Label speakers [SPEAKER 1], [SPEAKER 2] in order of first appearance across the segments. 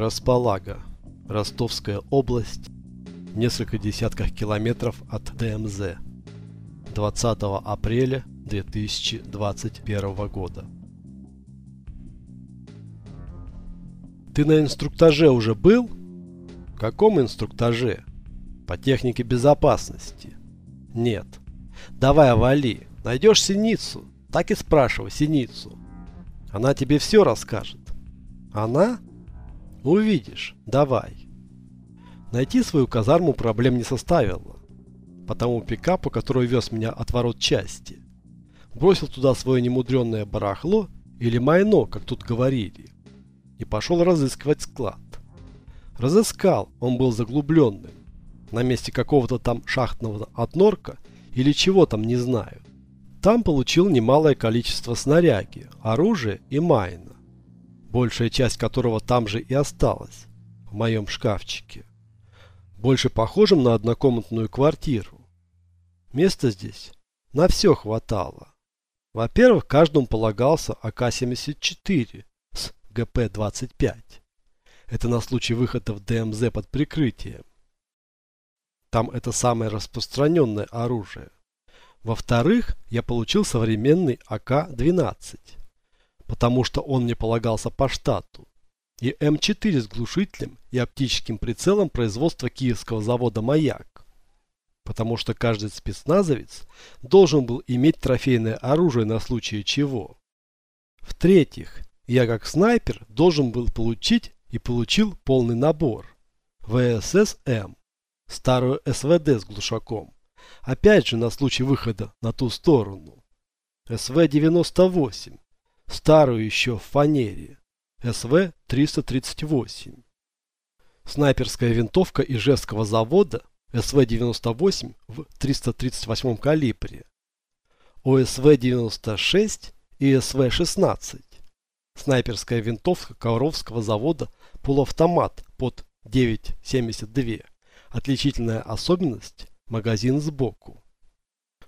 [SPEAKER 1] Располага, Ростовская область, несколько десятков километров от ДМЗ. 20 апреля 2021 года. Ты на инструктаже уже был? Каком инструктаже? По технике безопасности. Нет. Давай овали. Найдешь синицу. Так и спрашивай синицу. Она тебе все расскажет. Она? Увидишь. Давай. Найти свою казарму проблем не составило. По тому пикапу, который вез меня от ворот части. Бросил туда свое немудренное барахло или майно, как тут говорили. И пошел разыскивать склад. Разыскал, он был заглубленным. На месте какого-то там шахтного отнорка или чего там, не знаю. Там получил немалое количество снаряги, оружия и майна большая часть которого там же и осталась, в моем шкафчике. Больше похожим на однокомнатную квартиру. Места здесь на все хватало. Во-первых, каждому полагался АК-74 с ГП-25. Это на случай выхода в ДМЗ под прикрытием. Там это самое распространенное оружие. Во-вторых, я получил современный АК-12 потому что он мне полагался по штату, и М4 с глушителем и оптическим прицелом производства киевского завода «Маяк», потому что каждый спецназовец должен был иметь трофейное оружие на случай чего. В-третьих, я как снайпер должен был получить и получил полный набор. ВСС-М, старую СВД с глушаком, опять же на случай выхода на ту сторону, СВ-98 старую еще в фанере, СВ-338. Снайперская винтовка Ижевского завода СВ-98 в 338 калибре, ОСВ-96 и СВ-16. Снайперская винтовка Ковровского завода полуавтомат под 9,72. Отличительная особенность – магазин сбоку,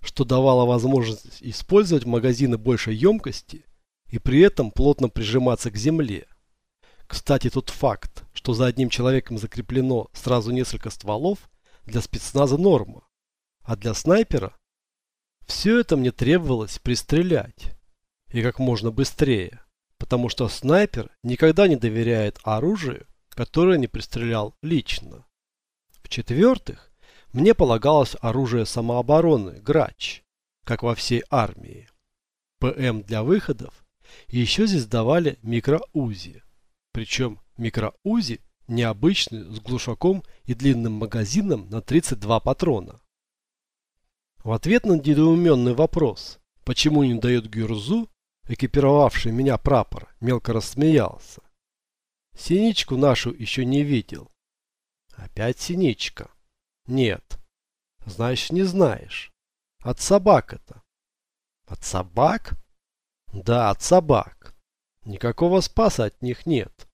[SPEAKER 1] что давало возможность использовать магазины большей емкости и при этом плотно прижиматься к земле. Кстати, тот факт, что за одним человеком закреплено сразу несколько стволов, для спецназа норма, а для снайпера все это мне требовалось пристрелять. И как можно быстрее, потому что снайпер никогда не доверяет оружию, которое не пристрелял лично. В-четвертых, мне полагалось оружие самообороны, грач, как во всей армии. ПМ для выходов и еще здесь давали микроузи. Причем микроузи необычный, с глушаком и длинным магазином на 32 патрона. В ответ на недоуменный вопрос, почему не дает Гюрзу, экипировавший меня прапор, мелко рассмеялся. Синичку нашу еще не видел. Опять синичка. Нет. Значит, не знаешь. От собак это. От собак? Да, от собак. Никакого спаса от них нет.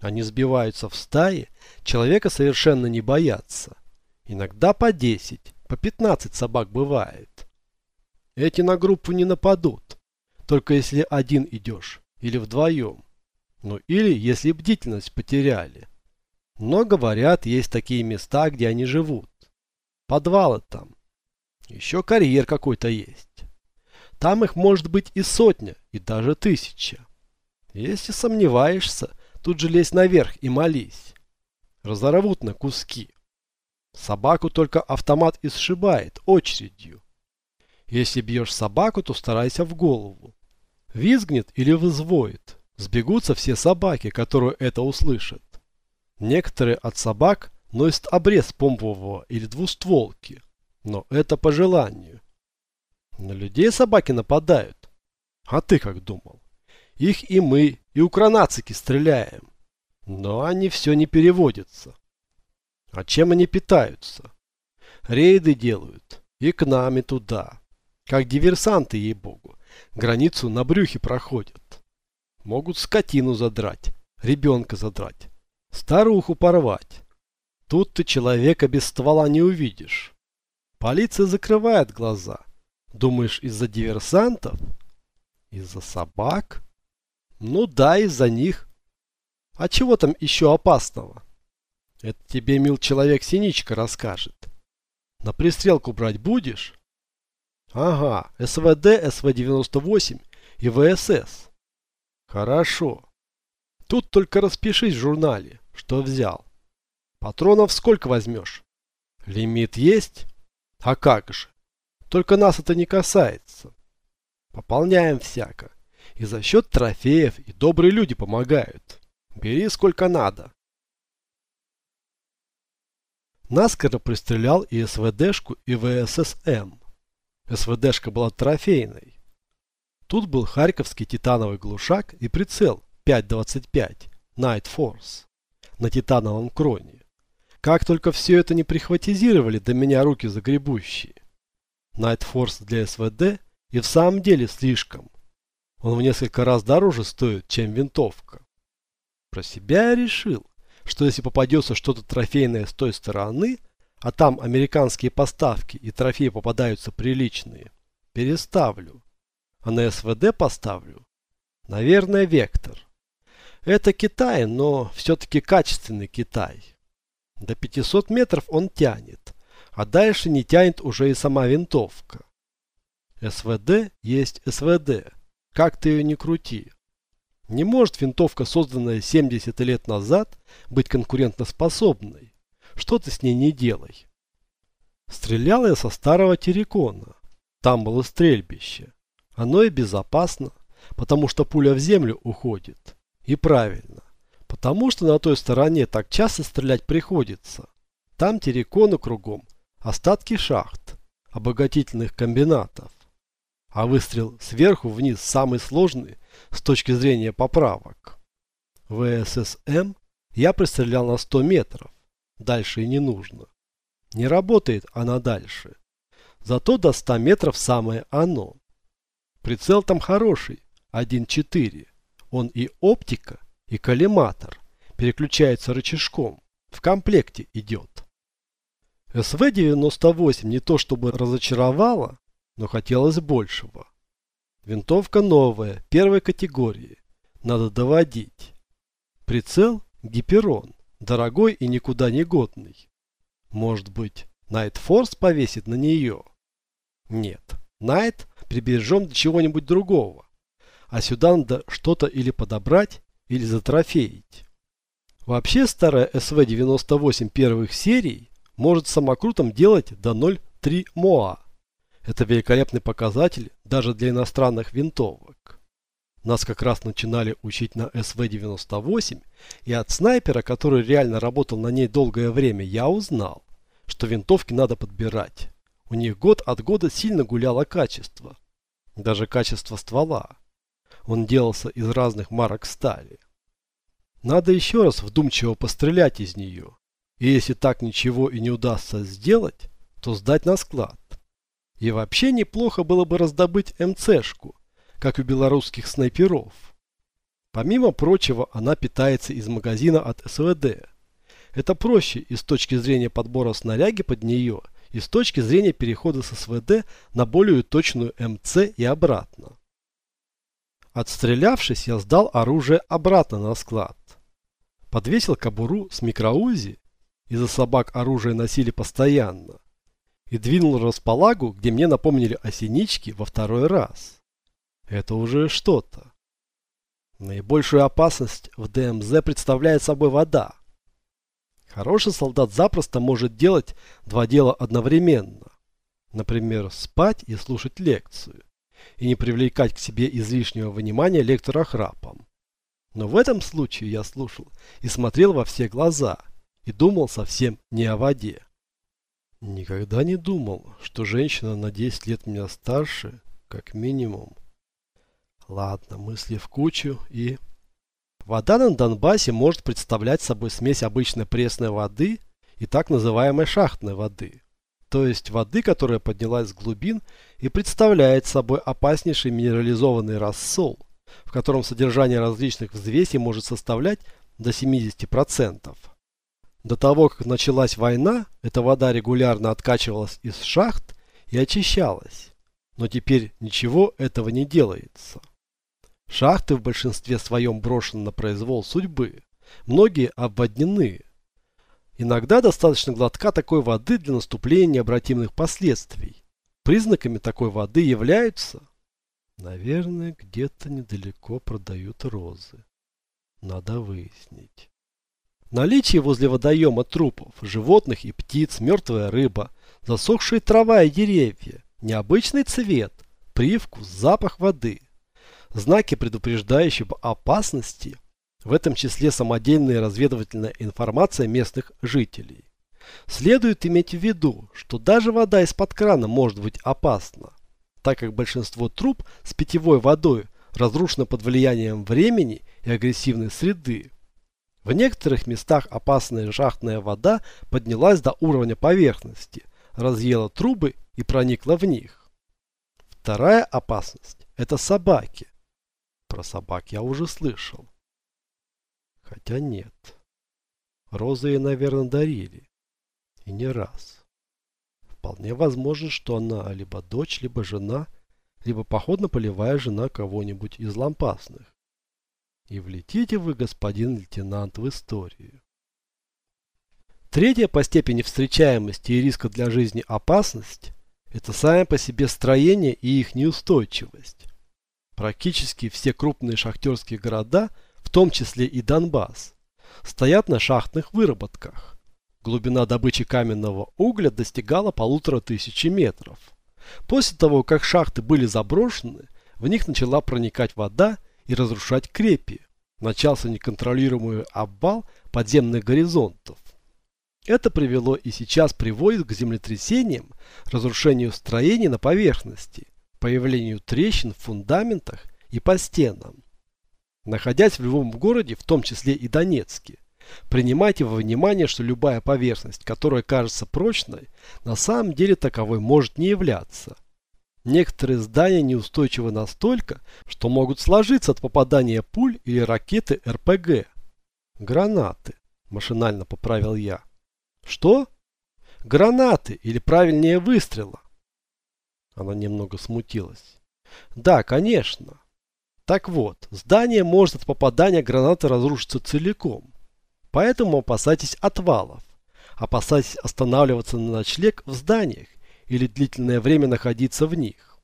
[SPEAKER 1] Они сбиваются в стаи, человека совершенно не боятся. Иногда по 10, по 15 собак бывает. Эти на группу не нападут, только если один идешь, или вдвоем. Ну или если бдительность потеряли. Но, говорят, есть такие места, где они живут. Подвалы там. Еще карьер какой-то есть. Там их может быть и сотня, и даже тысяча. Если сомневаешься, тут же лезь наверх и молись. Разорвут на куски. Собаку только автомат и сшибает очередью. Если бьешь собаку, то старайся в голову. Визгнет или взвоет. Сбегутся все собаки, которые это услышат. Некоторые от собак носят обрез помпового или двустволки. Но это по желанию. На людей собаки нападают. А ты как думал? Их и мы, и укронацики стреляем. Но они все не переводятся. А чем они питаются? Рейды делают. И к нам, и туда. Как диверсанты, ей-богу. Границу на брюхе проходят. Могут скотину задрать, ребенка задрать, старуху порвать. Тут ты человека без ствола не увидишь. Полиция закрывает глаза – Думаешь, из-за диверсантов? Из-за собак? Ну да, из-за них. А чего там еще опасного? Это тебе, мил человек, Синичка расскажет. На пристрелку брать будешь? Ага, СВД, СВ-98 и ВСС. Хорошо. Тут только распишись в журнале, что взял. Патронов сколько возьмешь? Лимит есть? А как же? Только нас это не касается. Пополняем всяко. И за счет трофеев и добрые люди помогают. Бери сколько надо. Наскоро пристрелял и СВДшку, и ВССМ. СВДшка была трофейной. Тут был харьковский титановый глушак и прицел 5.25 Night Force на титановом кроне. Как только все это не прихватизировали до меня руки загребущие. Force для СВД и в самом деле слишком. Он в несколько раз дороже стоит, чем винтовка. Про себя я решил, что если попадется что-то трофейное с той стороны, а там американские поставки и трофеи попадаются приличные, переставлю. А на СВД поставлю? Наверное, Вектор. Это Китай, но все-таки качественный Китай. До 500 метров он тянет, а дальше не тянет уже и сама винтовка. СВД есть СВД, как ты ее не крути. Не может винтовка, созданная 70 лет назад, быть конкурентоспособной. Что ты с ней не делай. Стрелял я со старого террикона. Там было стрельбище. Оно и безопасно, потому что пуля в землю уходит. И правильно. Потому что на той стороне так часто стрелять приходится. Там терриконы кругом, остатки шахт, обогатительных комбинатов. А выстрел сверху вниз самый сложный с точки зрения поправок. ВССМ я пристрелял на 100 метров. Дальше и не нужно. Не работает она дальше. Зато до 100 метров самое оно. Прицел там хороший, 1.4. Он и оптика, и коллиматор. Переключается рычажком. В комплекте идет. СВ-98 не то чтобы разочаровала, но хотелось большего. Винтовка новая, первой категории. Надо доводить. Прицел – гиперон, дорогой и никуда не годный. Может быть, Найт Форс повесит на нее? Нет, Найт прибережем для чего-нибудь другого. А сюда надо что-то или подобрать, или затрофеить. Вообще старая СВ-98 первых серий может самокрутом делать до 0,3 МОА. Это великолепный показатель даже для иностранных винтовок. Нас как раз начинали учить на СВ-98, и от снайпера, который реально работал на ней долгое время, я узнал, что винтовки надо подбирать. У них год от года сильно гуляло качество. Даже качество ствола. Он делался из разных марок стали. Надо еще раз вдумчиво пострелять из нее. И если так ничего и не удастся сделать, то сдать на склад. И вообще неплохо было бы раздобыть МЦшку, как у белорусских снайперов. Помимо прочего, она питается из магазина от СВД. Это проще и с точки зрения подбора снаряги под нее, и с точки зрения перехода с СВД на более точную МЦ и обратно. Отстрелявшись, я сдал оружие обратно на склад. Подвесил кобуру с микроузи, из-за собак оружие носили постоянно и двинул располагу, где мне напомнили о синичке во второй раз. Это уже что-то. Наибольшую опасность в ДМЗ представляет собой вода. Хороший солдат запросто может делать два дела одновременно. Например, спать и слушать лекцию. И не привлекать к себе излишнего внимания лектора храпом. Но в этом случае я слушал и смотрел во все глаза и думал совсем не о воде. Никогда не думал, что женщина на 10 лет меня старше, как минимум. Ладно, мысли в кучу и... Вода на Донбассе может представлять собой смесь обычной пресной воды и так называемой шахтной воды. То есть воды, которая поднялась с глубин и представляет собой опаснейший минерализованный рассол, в котором содержание различных взвесей может составлять до 70%. До того, как началась война, эта вода регулярно откачивалась из шахт и очищалась. Но теперь ничего этого не делается. Шахты в большинстве своем брошены на произвол судьбы, Многие обводнены. Иногда достаточно глотка такой воды для наступления необратимых последствий. Признаками такой воды являются... Наверное, где-то недалеко продают розы. Надо выяснить. Наличие возле водоема трупов, животных и птиц, мертвая рыба, засохшие трава и деревья, необычный цвет, привкус, запах воды. Знаки, предупреждающие об опасности, в этом числе самодельная разведывательная информация местных жителей. Следует иметь в виду, что даже вода из-под крана может быть опасна, так как большинство труб с питьевой водой разрушено под влиянием времени и агрессивной среды. В некоторых местах опасная шахтная вода поднялась до уровня поверхности, разъела трубы и проникла в них. Вторая опасность – это собаки. Про собак я уже слышал. Хотя нет. Розы ей, наверное, дарили. И не раз. Вполне возможно, что она либо дочь, либо жена, либо походно-полевая жена кого-нибудь из лампасных. И влетите вы, господин лейтенант, в историю. Третья по степени встречаемости и риска для жизни опасность – это сами по себе строение и их неустойчивость. Практически все крупные шахтерские города, в том числе и Донбасс, стоят на шахтных выработках. Глубина добычи каменного угля достигала полутора тысячи метров. После того, как шахты были заброшены, в них начала проникать вода и разрушать крепи. Начался неконтролируемый обвал подземных горизонтов. Это привело и сейчас приводит к землетрясениям, разрушению строений на поверхности, появлению трещин в фундаментах и по стенам. Находясь в любом городе, в том числе и Донецке, принимайте во внимание, что любая поверхность, которая кажется прочной, на самом деле таковой может не являться. Некоторые здания неустойчивы настолько, что могут сложиться от попадания пуль или ракеты РПГ. Гранаты, машинально поправил я. Что? Гранаты, или правильнее выстрела. Она немного смутилась. Да, конечно. Так вот, здание может от попадания гранаты разрушиться целиком. Поэтому опасайтесь отвалов. Опасайтесь останавливаться на ночлег в зданиях или длительное время находиться в них.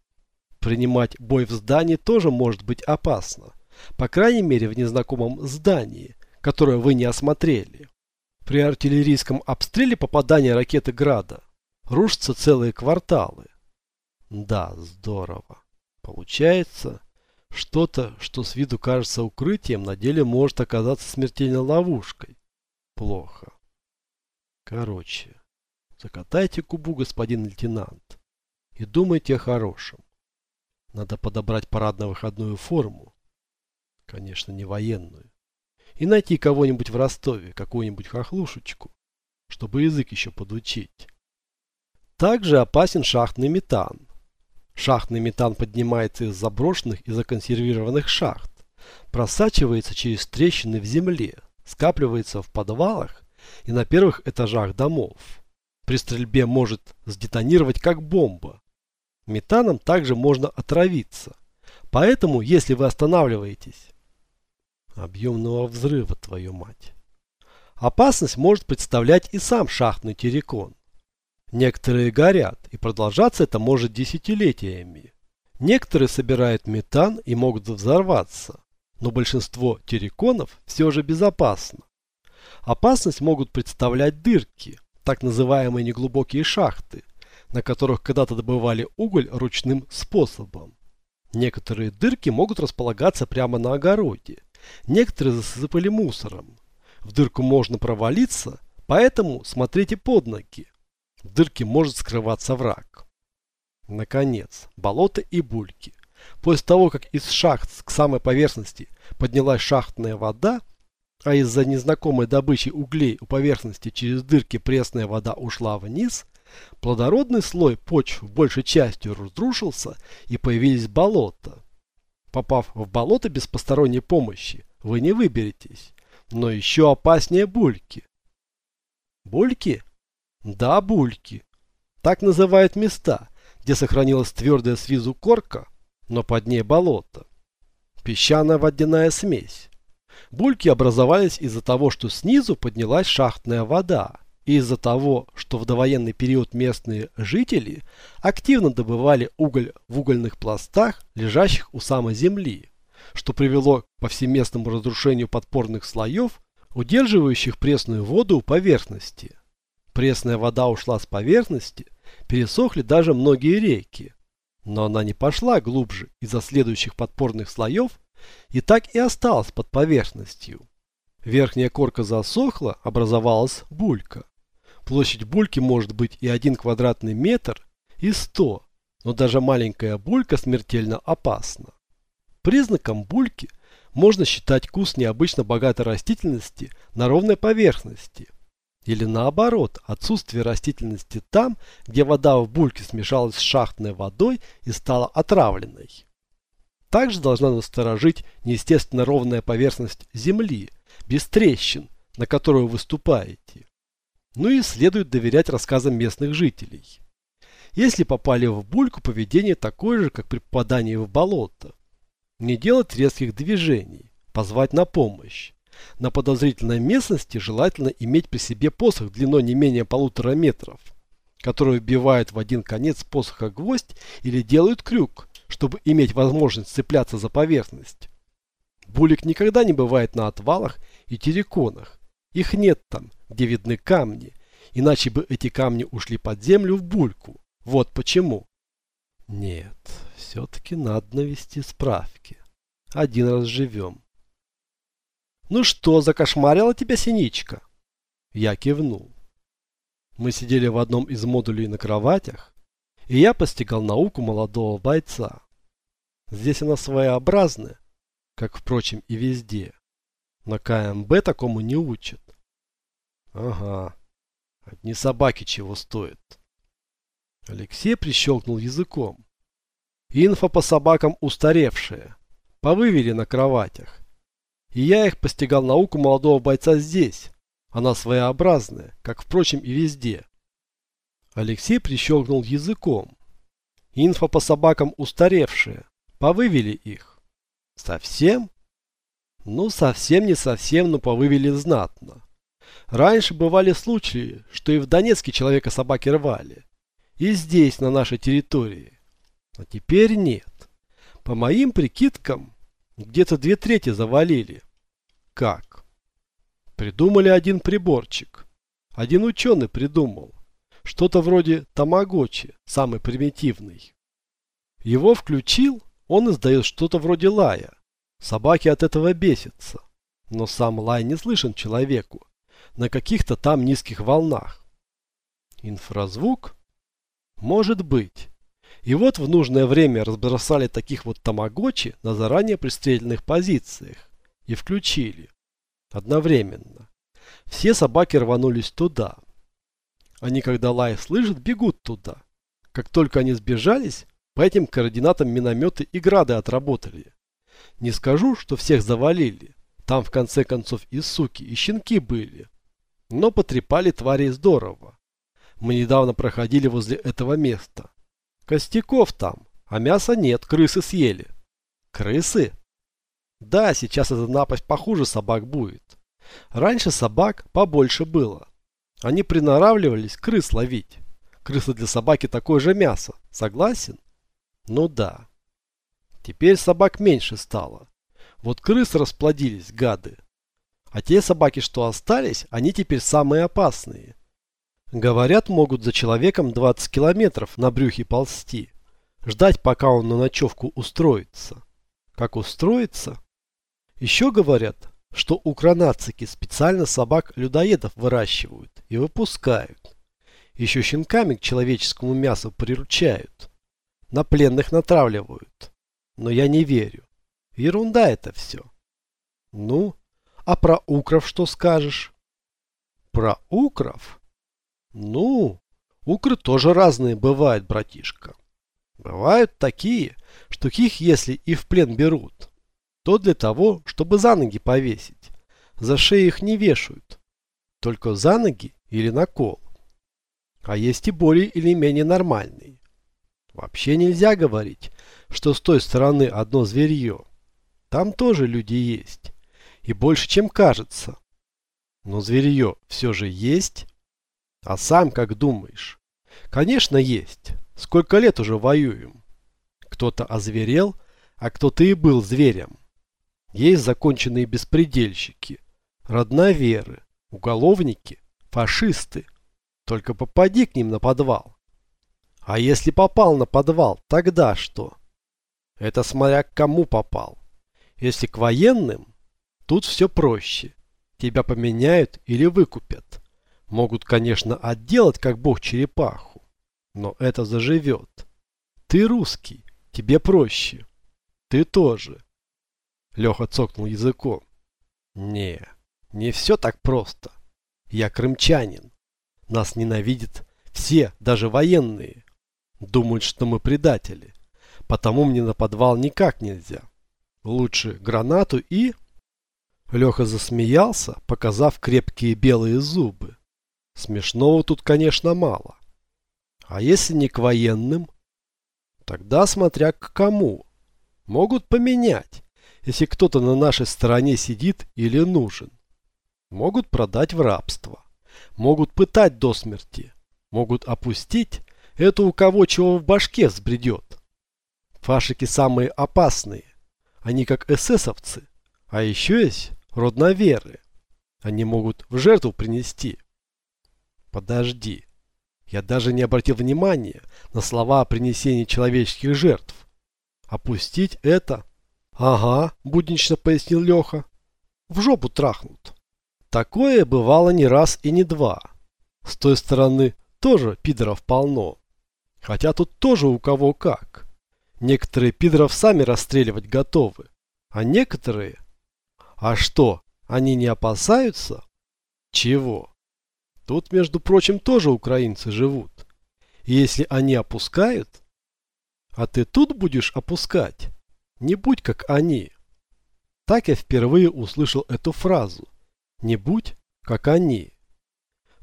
[SPEAKER 1] Принимать бой в здании тоже может быть опасно. По крайней мере в незнакомом здании, которое вы не осмотрели. При артиллерийском обстреле попадания ракеты Града рушатся целые кварталы. Да, здорово. Получается, что-то, что с виду кажется укрытием, на деле может оказаться смертельной ловушкой. Плохо. Короче, закатайте кубу, господин лейтенант, и думайте о хорошем. Надо подобрать парадно-выходную форму. Конечно, не военную. И найти кого-нибудь в Ростове, какую-нибудь хохлушечку, чтобы язык еще подучить. Также опасен шахтный метан. Шахтный метан поднимается из заброшенных и законсервированных шахт, просачивается через трещины в земле, скапливается в подвалах и на первых этажах домов. При стрельбе может сдетонировать как бомба. Метаном также можно отравиться. Поэтому, если вы останавливаетесь... Объемного взрыва, твою мать. Опасность может представлять и сам шахтный террикон. Некоторые горят, и продолжаться это может десятилетиями. Некоторые собирают метан и могут взорваться, но большинство терриконов все же безопасно. Опасность могут представлять дырки, так называемые неглубокие шахты, на которых когда-то добывали уголь ручным способом. Некоторые дырки могут располагаться прямо на огороде, некоторые засыпали мусором. В дырку можно провалиться, поэтому смотрите под ноги. В дырке может скрываться враг. Наконец, болото и бульки. После того, как из шахт к самой поверхности поднялась шахтная вода, а из-за незнакомой добычи углей у поверхности через дырки пресная вода ушла вниз, плодородный слой почв большей частью разрушился и появились болота. Попав в болото без посторонней помощи, вы не выберетесь. Но еще опаснее бульки. Бульки? Да, бульки. Так называют места, где сохранилась твердая с корка, но под ней болото. Песчаная водяная смесь. Бульки образовались из-за того, что снизу поднялась шахтная вода, и из-за того, что в довоенный период местные жители активно добывали уголь в угольных пластах, лежащих у самой земли, что привело к повсеместному разрушению подпорных слоев, удерживающих пресную воду у поверхности. Пресная вода ушла с поверхности, пересохли даже многие реки, но она не пошла глубже из-за следующих подпорных слоев и так и осталась под поверхностью. Верхняя корка засохла, образовалась булька. Площадь бульки может быть и один квадратный метр, и сто, но даже маленькая булька смертельно опасна. Признаком бульки можно считать кус необычно богатой растительности на ровной поверхности. Или наоборот, отсутствие растительности там, где вода в бульке смешалась с шахтной водой и стала отравленной. Также должна насторожить неестественно ровная поверхность земли, без трещин, на которую выступаете. Ну и следует доверять рассказам местных жителей. Если попали в бульку, поведение такое же, как при попадании в болото. Не делать резких движений, позвать на помощь. На подозрительной местности желательно иметь при себе посох длиной не менее полутора метров, который вбивают в один конец посоха гвоздь или делают крюк, чтобы иметь возможность цепляться за поверхность. Булик никогда не бывает на отвалах и терриконах. Их нет там, где видны камни, иначе бы эти камни ушли под землю в бульку. Вот почему. Нет, все-таки надо навести справки. Один раз живем. Ну что, закошмарила тебя синичка? Я кивнул. Мы сидели в одном из модулей на кроватях, и я постигал науку молодого бойца. Здесь она своеобразная, как, впрочем, и везде. На КМБ такому не учат. Ага, одни собаки чего стоят. Алексей прищелкнул языком. Инфа по собакам устаревшая. Повывели на кроватях. И я их постигал науку молодого бойца здесь. Она своеобразная, как, впрочем, и везде. Алексей прищелкнул языком. Инфа по собакам устаревшая. Повывели их. Совсем? Ну, совсем не совсем, но повывели знатно. Раньше бывали случаи, что и в Донецке человека собаки рвали. И здесь, на нашей территории. А теперь нет. По моим прикидкам, где-то две трети завалили. Как? Придумали один приборчик. Один ученый придумал. Что-то вроде тамагочи, самый примитивный. Его включил, он издает что-то вроде лая. Собаки от этого бесятся. Но сам лай не слышен человеку. На каких-то там низких волнах. Инфразвук? Может быть. И вот в нужное время разбросали таких вот тамагочи на заранее пристреленных позициях. И включили. Одновременно. Все собаки рванулись туда. Они, когда лай слышат, бегут туда. Как только они сбежались, по этим координатам минометы и грады отработали. Не скажу, что всех завалили. Там в конце концов и суки, и щенки были. Но потрепали твари здорово. Мы недавно проходили возле этого места. Костяков там, а мяса нет, крысы съели. Крысы? Да, сейчас эта напасть похуже собак будет. Раньше собак побольше было. Они приноравливались крыс ловить. Крыса для собаки такое же мясо. Согласен? Ну да. Теперь собак меньше стало. Вот крысы расплодились, гады. А те собаки, что остались, они теперь самые опасные. Говорят, могут за человеком 20 километров на брюхе ползти. Ждать, пока он на ночевку устроится. Как устроится? Еще говорят, что у кранацики специально собак-людоедов выращивают и выпускают. Еще щенками к человеческому мясу приручают. На пленных натравливают. Но я не верю. Ерунда это все. Ну, а про укров что скажешь? Про укров? Ну, укры тоже разные бывают, братишка. Бывают такие, что их если и в плен берут, то для того, чтобы за ноги повесить. За шею их не вешают. Только за ноги или на кол. А есть и более или менее нормальные. Вообще нельзя говорить, что с той стороны одно зверье. Там тоже люди есть. И больше, чем кажется. Но зверье все же есть. А сам как думаешь? Конечно, есть. Сколько лет уже воюем? Кто-то озверел, а кто-то и был зверем. Есть законченные беспредельщики, родноверы, уголовники, фашисты. Только попади к ним на подвал. А если попал на подвал, тогда что? Это смотря к кому попал. Если к военным, тут все проще. Тебя поменяют или выкупят. Могут, конечно, отделать как бог черепаху. Но это заживет. Ты русский, тебе проще. Ты тоже. Леха цокнул языком. Не, не все так просто. Я крымчанин. Нас ненавидят все, даже военные. Думают, что мы предатели. Потому мне на подвал никак нельзя. Лучше гранату и... Леха засмеялся, показав крепкие белые зубы. Смешного тут, конечно, мало. А если не к военным? Тогда смотря к кому. Могут поменять, если кто-то на нашей стороне сидит или нужен. Могут продать в рабство. Могут пытать до смерти. Могут опустить. Это у кого чего в башке взбредет. Фашики самые опасные. Они как эсэсовцы. А еще есть родноверы. Они могут в жертву принести. Подожди. Я даже не обратил внимания на слова о принесении человеческих жертв. Опустить это? Ага, буднично пояснил Леха. В жопу трахнут. Такое бывало не раз и не два. С той стороны тоже пидоров полно. Хотя тут тоже у кого как. Некоторые пидоров сами расстреливать готовы. А некоторые... А что, они не опасаются? Чего? Тут, между прочим, тоже украинцы живут. И если они опускают, а ты тут будешь опускать, не будь как они. Так я впервые услышал эту фразу. Не будь как они.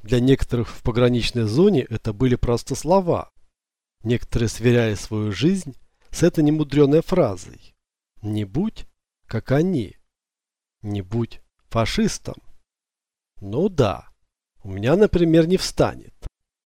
[SPEAKER 1] Для некоторых в пограничной зоне это были просто слова. Некоторые сверяли свою жизнь с этой немудреной фразой. Не будь как они. Не будь фашистом. Ну да. У меня, например, не встанет.